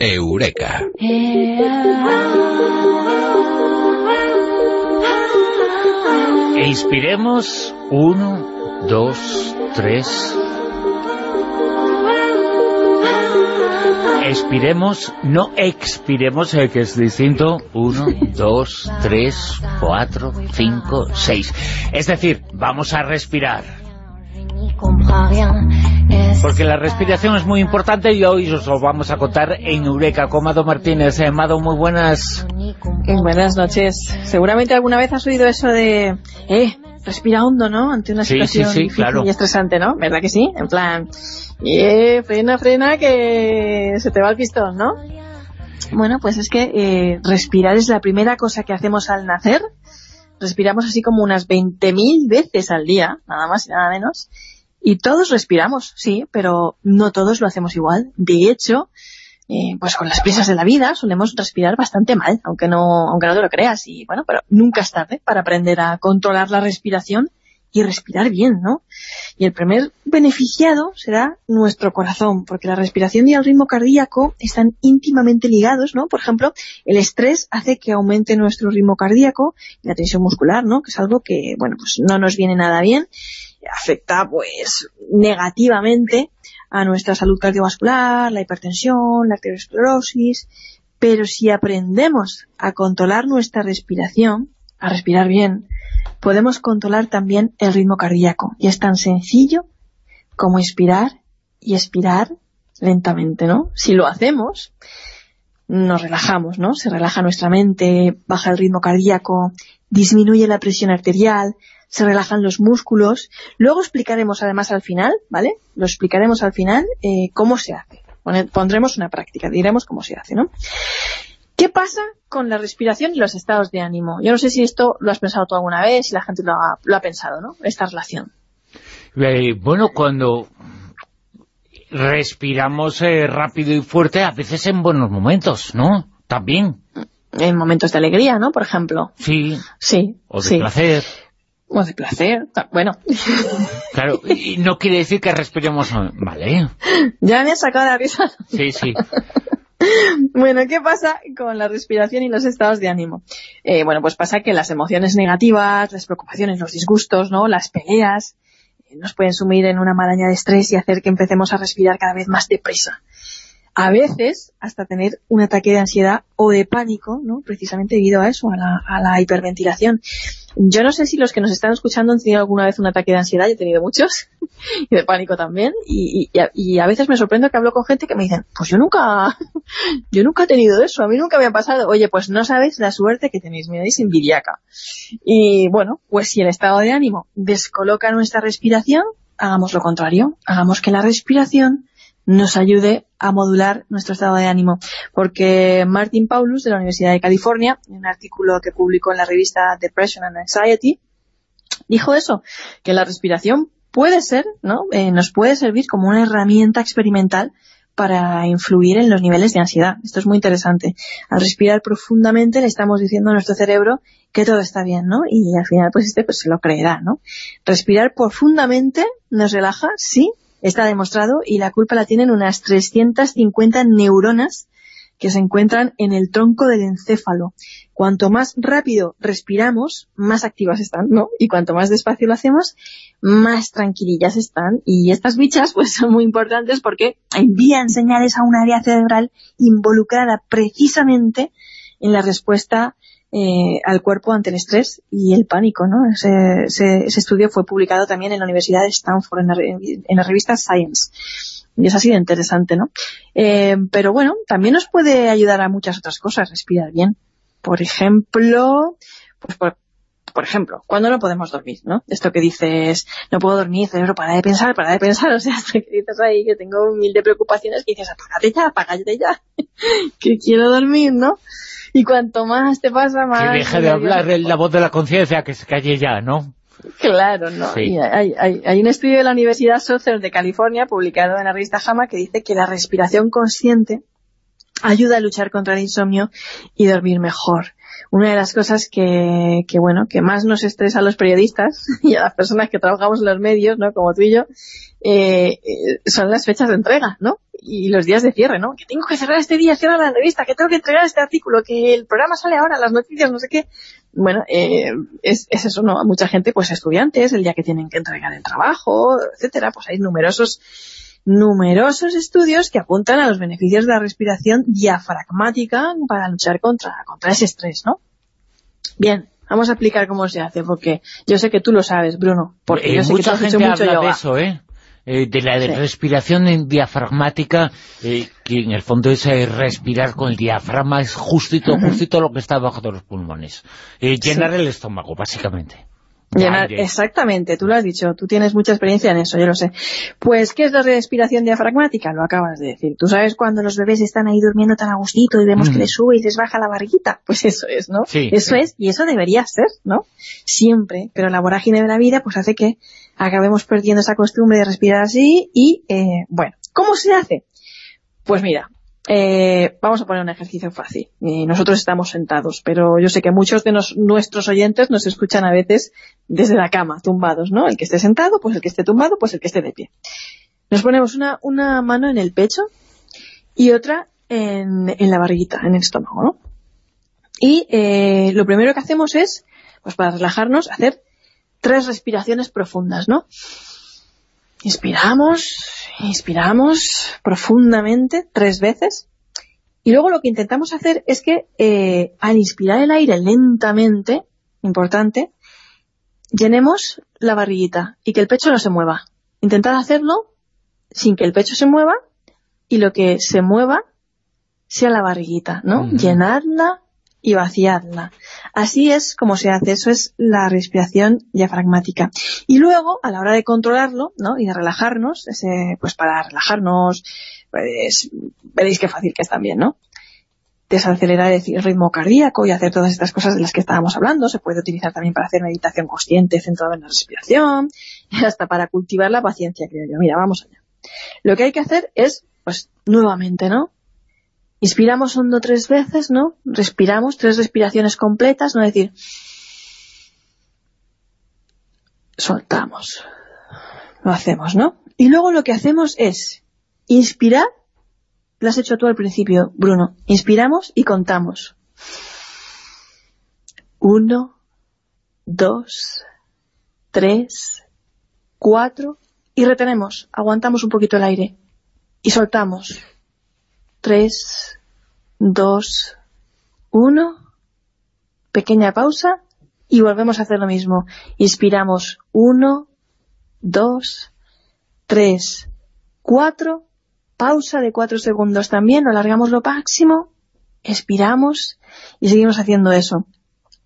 Eureka. inspiremos. Uno, dos, tres. Expiremos, no expiremos, eh, que es distinto. Uno, dos, tres, cuatro, cinco, seis. Es decir, vamos a respirar. Porque la respiración es muy importante y hoy os lo vamos a contar en Eureka con Mado Martínez. Eh, Mado, muy buenas. Buenas noches. Seguramente alguna vez has oído eso de... Eh, respira hondo, ¿no? Ante una situación difícil y estresante, ¿no? ¿Verdad que sí? En plan, eh, frena, frena, que se te va el pistón, ¿no? Bueno, pues es que eh, respirar es la primera cosa que hacemos al nacer. Respiramos así como unas 20.000 veces al día, nada más y nada menos. Y todos respiramos, sí, pero no todos lo hacemos igual. De hecho, eh, pues con las prisas de la vida solemos respirar bastante mal, aunque no, aunque no te lo creas. Y bueno, pero nunca es tarde para aprender a controlar la respiración y respirar bien, ¿no? Y el primer beneficiado será nuestro corazón, porque la respiración y el ritmo cardíaco están íntimamente ligados, ¿no? Por ejemplo, el estrés hace que aumente nuestro ritmo cardíaco y la tensión muscular, ¿no? Que es algo que, bueno, pues no nos viene nada bien, afecta, pues, negativamente a nuestra salud cardiovascular, la hipertensión, la arteriosclerosis, pero si aprendemos a controlar nuestra respiración, a respirar bien, podemos controlar también el ritmo cardíaco. Y es tan sencillo como inspirar y expirar lentamente, ¿no? Si lo hacemos, nos relajamos, ¿no? Se relaja nuestra mente, baja el ritmo cardíaco, disminuye la presión arterial, se relajan los músculos. Luego explicaremos además al final, ¿vale? Lo explicaremos al final eh, cómo se hace. Pondremos una práctica, diremos cómo se hace, ¿no? ¿Qué pasa con la respiración y los estados de ánimo? Yo no sé si esto lo has pensado tú alguna vez, si la gente lo ha, pensado, ¿no? Esta relación. Eh, bueno, cuando respiramos eh, rápido y fuerte, a veces en buenos momentos, ¿no? También. En momentos de alegría, ¿no? Por ejemplo. Sí. Sí. O de placer. O de placer, bueno. Claro, y no quiere decir que respiremos vale. Ya me has sacado la risa. Sí, sí. Bueno, ¿qué pasa con la respiración y los estados de ánimo? Eh, bueno, pues pasa que las emociones negativas, las preocupaciones, los disgustos, ¿no? las peleas, eh, nos pueden sumir en una maraña de estrés y hacer que empecemos a respirar cada vez más deprisa a veces hasta tener un ataque de ansiedad o de pánico, ¿no? precisamente debido a eso, a la, hiperventilación. Yo no sé si los que nos están escuchando han tenido alguna vez un ataque de ansiedad, yo he tenido muchos, y de pánico también, y, a, veces me sorprendo que hablo con gente que me dicen, pues yo nunca, yo nunca he tenido eso, a mí nunca me ha pasado. Oye, pues no sabéis la suerte que tenéis, miráis envidiaca. Y bueno, pues si el estado de ánimo descoloca nuestra respiración, hagamos lo contrario, hagamos que la respiración nos ayude a modular nuestro estado de ánimo. Porque Martin Paulus, de la Universidad de California, en un artículo que publicó en la revista Depression and Anxiety, dijo eso, que la respiración puede ser, ¿no? Eh, nos puede servir como una herramienta experimental para influir en los niveles de ansiedad. Esto es muy interesante. Al respirar profundamente le estamos diciendo a nuestro cerebro que todo está bien, ¿no? Y al final pues este pues se lo creerá, ¿no? Respirar profundamente nos relaja, sí, Está demostrado y la culpa la tienen unas 350 neuronas que se encuentran en el tronco del encéfalo. Cuanto más rápido respiramos, más activas están, ¿no? Y cuanto más despacio lo hacemos, más tranquilillas están. Y estas bichas pues son muy importantes porque envían señales a un área cerebral involucrada precisamente en la respuesta eh, al cuerpo ante el estrés y el pánico, ¿no? Ese, ese, estudio fue publicado también en la Universidad de Stanford, en la, revista Science. Y es así de interesante, ¿no? Eh, pero bueno, también nos puede ayudar a muchas otras cosas, respirar bien. Por ejemplo, pues por, por ejemplo, cuando no podemos dormir, ¿no? Esto que dices, no puedo dormir, cerebro, para de pensar, para de pensar, o sea, hasta que dices ahí que tengo mil de preocupaciones, que dices, apágate ya, apágate ya, que quiero dormir, ¿no? Y cuanto más te pasa, más... Que deje de hablar la voz de la conciencia, que se calle ya, ¿no? Claro, no. hay, hay, hay, un estudio de la Universidad Southern de California, publicado en la revista JAMA, que dice que la respiración consciente ayuda a luchar contra el insomnio y dormir mejor. Una de las cosas que, que, bueno, que más nos estresa a los periodistas y a las personas que trabajamos en los medios, ¿no? Como tú y yo, eh, eh, son las fechas de entrega, ¿no? Y los días de cierre, ¿no? Que tengo que cerrar este día, cierrar la revista, que tengo que entregar este artículo, que el programa sale ahora, las noticias, no sé qué. Bueno, eh, es, es, eso, ¿no? Mucha gente, pues estudiantes, el día que tienen que entregar el trabajo, etcétera, pues hay numerosos numerosos estudios que apuntan a los beneficios de la respiración diafragmática para luchar contra, contra ese estrés, ¿no? Bien, vamos a explicar cómo se hace, porque yo sé que tú lo sabes, Bruno, porque eh, yo sé que tú has hecho mucho yoga. de eso, ¿eh? Eh, de la de sí. respiración diafragmática, eh, que en el fondo es eh, respirar con el diafragma, es justito, justito lo que está bajo de los pulmones. llenar sí. el estómago, básicamente. Llenar, exactamente, tú lo has dicho, tú tienes mucha experiencia en eso, yo lo sé. Pues, ¿qué es la respiración diafragmática? Lo acabas de decir. ¿Tú sabes cuando los bebés están ahí durmiendo tan a gustito y vemos mm. que les sube y les baja la barriguita? Pues eso es, ¿no? Sí, eso sí. es, y eso debería ser, ¿no? Siempre, pero la vorágine de la vida pues hace que acabemos perdiendo esa costumbre de respirar así y, eh, bueno, ¿cómo se hace? Pues mira, eh, vamos a poner un ejercicio fácil. Y nosotros estamos sentados, pero yo sé que muchos de nuestros oyentes nos escuchan a veces desde la cama, tumbados, ¿no? El que esté sentado, pues el que esté tumbado, pues el que esté de pie. Nos ponemos una, mano en el pecho y otra en, en la barriguita, en el estómago, ¿no? Y eh, lo primero que hacemos es, pues para relajarnos, hacer tres respiraciones profundas, ¿no? Inspiramos, inspiramos profundamente tres veces y luego lo que intentamos hacer es que eh, al inspirar el aire lentamente, importante, llenemos la barriguita y que el pecho no se mueva. Intentad hacerlo sin que el pecho se mueva y lo que se mueva sea la barriguita, ¿no? Uh -huh. Llenarla y vaciarla. Así es como se hace, eso es la respiración diafragmática. Y luego, a la hora de controlarlo, ¿no? Y de relajarnos, ese, pues para relajarnos, pues, veréis qué fácil que es también, ¿no? Desacelerar el ritmo cardíaco y hacer todas estas cosas de las que estábamos hablando. Se puede utilizar también para hacer meditación consciente centrada en la respiración hasta para cultivar la paciencia, creo yo. Mira, vamos allá. Lo que hay que hacer es, pues, nuevamente, ¿no? Inspiramos hondo tres veces, ¿no? Respiramos, tres respiraciones completas, ¿no? Es decir, soltamos. Lo hacemos, ¿no? Y luego lo que hacemos es inspirar, lo has hecho tú al principio, Bruno. Inspiramos y contamos. Uno, dos, tres, cuatro, y retenemos, aguantamos un poquito el aire y soltamos. 3, 2, 1, pequeña pausa y volvemos a hacer lo mismo. Inspiramos 1, 2, 3, 4, pausa de 4 segundos también, lo alargamos lo máximo, expiramos y seguimos haciendo eso.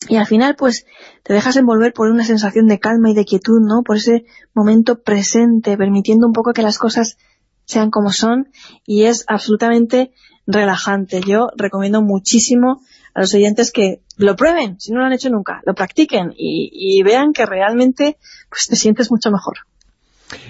Y al final, pues, te dejas envolver por una sensación de calma y de quietud, ¿no? Por ese momento presente, permitiendo un poco que las cosas sean como son y es absolutamente relajante. Yo recomiendo muchísimo a los oyentes que lo prueben, si no lo han hecho nunca, lo practiquen y, y vean que realmente pues te sientes mucho mejor.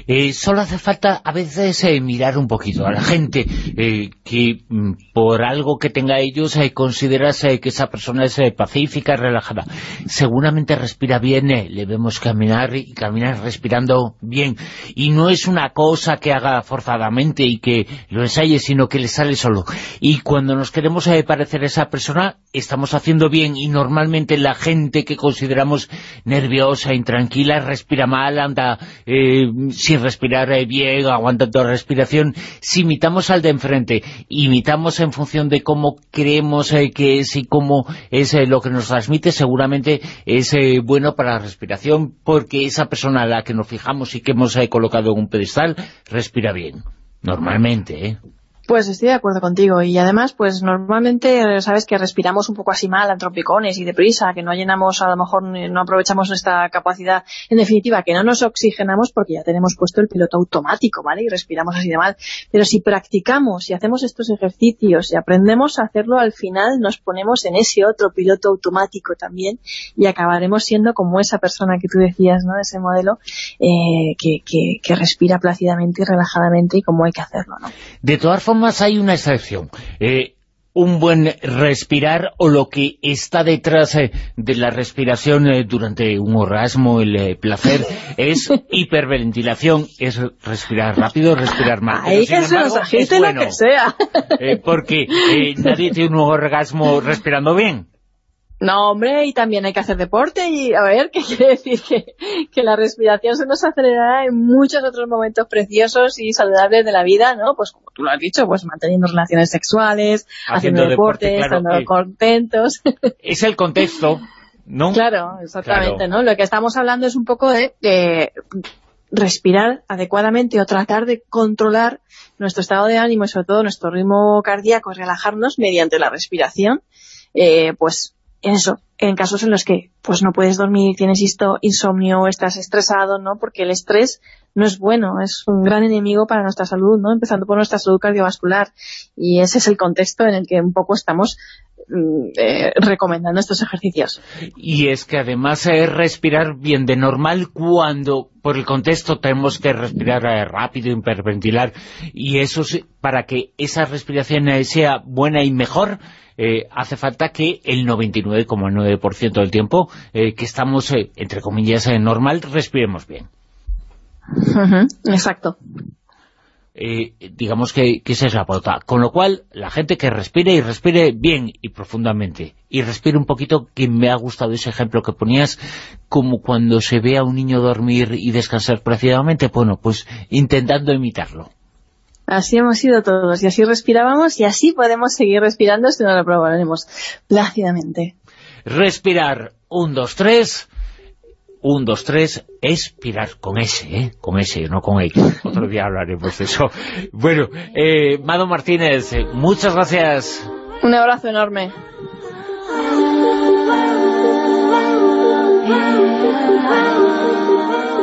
Eh, solo hace falta a veces eh, mirar un poquito a la gente eh, que mm, por algo que tenga ellos eh, consideras eh, que esa persona es eh, pacífica, relajada. Seguramente respira bien, le vemos caminar y caminar respirando bien. Y no es una cosa que haga forzadamente y que lo ensaye, sino que le sale solo. Y cuando nos queremos parecer a esa persona, estamos haciendo bien y normalmente la gente que consideramos nerviosa, intranquila, respira mal, anda sin respirar bien, aguantando respiración, si imitamos al de enfrente, imitamos en función de cómo creemos eh, que es y cómo es eh, lo que nos transmite, seguramente es eh, bueno para la respiración, porque esa persona a la que nos fijamos y que hemos colocado en un pedestal, respira bien, normalmente, ¿eh? Pues estoy de acuerdo contigo y además pues normalmente sabes que respiramos un poco así mal a trompicones y deprisa, que no llenamos, a lo mejor no aprovechamos nuestra capacidad, en definitiva que no nos oxigenamos porque ya tenemos puesto el piloto automático, ¿vale? Y respiramos así de mal, pero si practicamos y hacemos estos ejercicios y aprendemos a hacerlo al final nos ponemos en ese otro piloto automático también y acabaremos siendo como esa persona que tú decías, ¿no? Ese modelo eh, que, que, que respira plácidamente y relajadamente y como hay que hacerlo, ¿no? De todas hay una excepción. Eh, un buen respirar o lo que está detrás eh, de la respiración eh, durante un orgasmo, el eh, placer, es hiperventilación, es respirar rápido, respirar más. Ahí que se nos agite lo que sea. porque nadie tiene un orgasmo respirando bien. No, hombre, y también hay que hacer deporte y a ver, ¿qué quiere decir? Que, la respiración se nos acelerará en muchos otros momentos preciosos y saludables de la vida, ¿no? Pues como tú lo has dicho, pues manteniendo relaciones sexuales, haciendo, deporte, estando contentos. Es el contexto, ¿no? Claro, exactamente, ¿no? Lo que estamos hablando es un poco de, de respirar adecuadamente o tratar de controlar nuestro estado de ánimo y sobre todo nuestro ritmo cardíaco, relajarnos mediante la respiración, eh, pues eso, en casos en los que pues no puedes dormir, tienes insomnio, estás estresado, ¿no? Porque el estrés no es bueno, es un gran enemigo para nuestra salud, ¿no? Empezando por nuestra salud cardiovascular. Y ese es el contexto en el que un poco estamos eh, recomendando estos ejercicios. Y es que además es respirar bien de normal cuando por el contexto tenemos que respirar eh, rápido, hiperventilar, y eso para que esa respiración eh, sea buena y mejor, eh, hace falta que el 99,9% del tiempo eh, que estamos, eh, entre comillas, normal, respiremos bien. exacto. Digamos que, esa es la pauta. Con lo cual, la gente que respire y respire bien y profundamente, y respire un poquito, que me ha gustado ese ejemplo que ponías, como cuando se ve a un niño dormir y descansar plácidamente, bueno, pues intentando imitarlo. Así hemos sido todos, y así respirábamos, y así podemos seguir respirando si no lo probaremos plácidamente. Respirar, un, dos, tres, un, dos, tres, expirar, con S, ¿eh? con S, no con X. Otro día hablaremos de eso. Bueno, eh, Mado Martínez, muchas gracias. Un abrazo enorme.